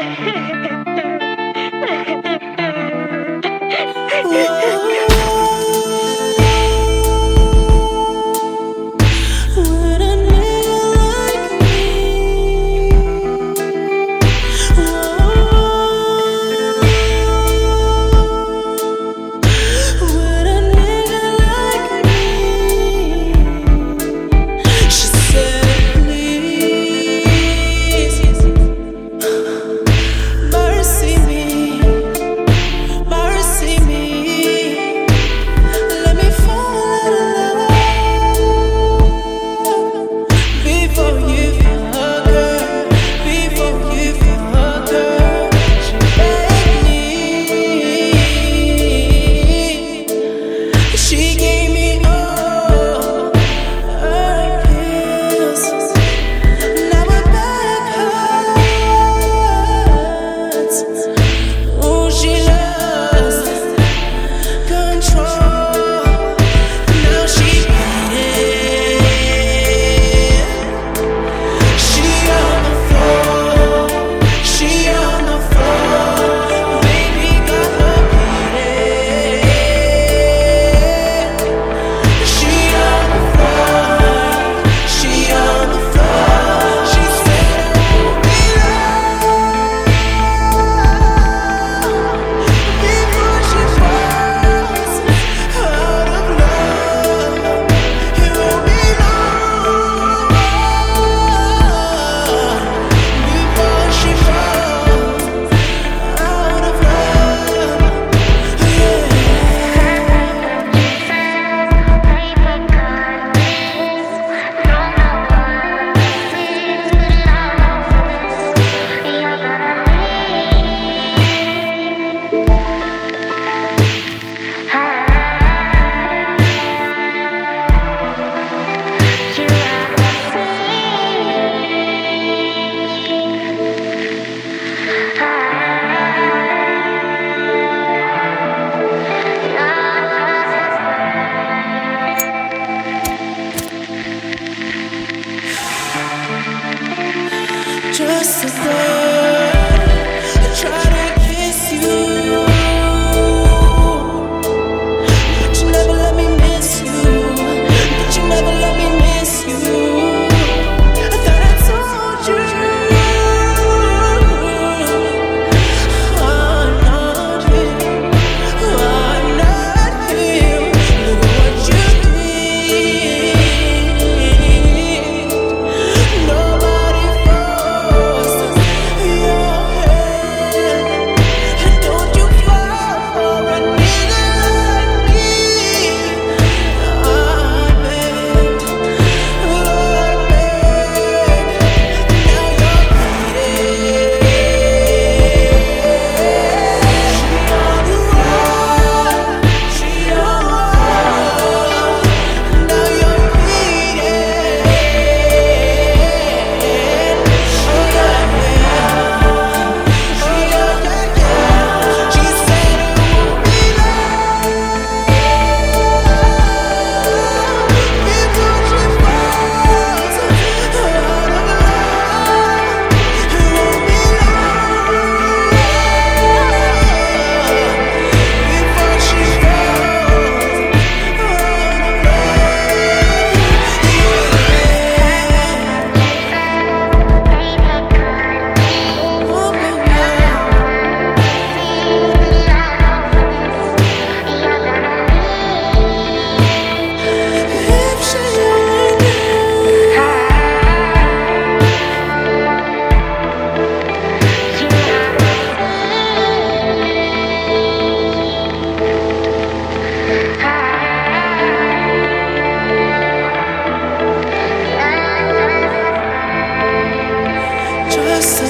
Ooh. used to say just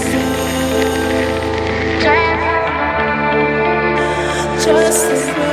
as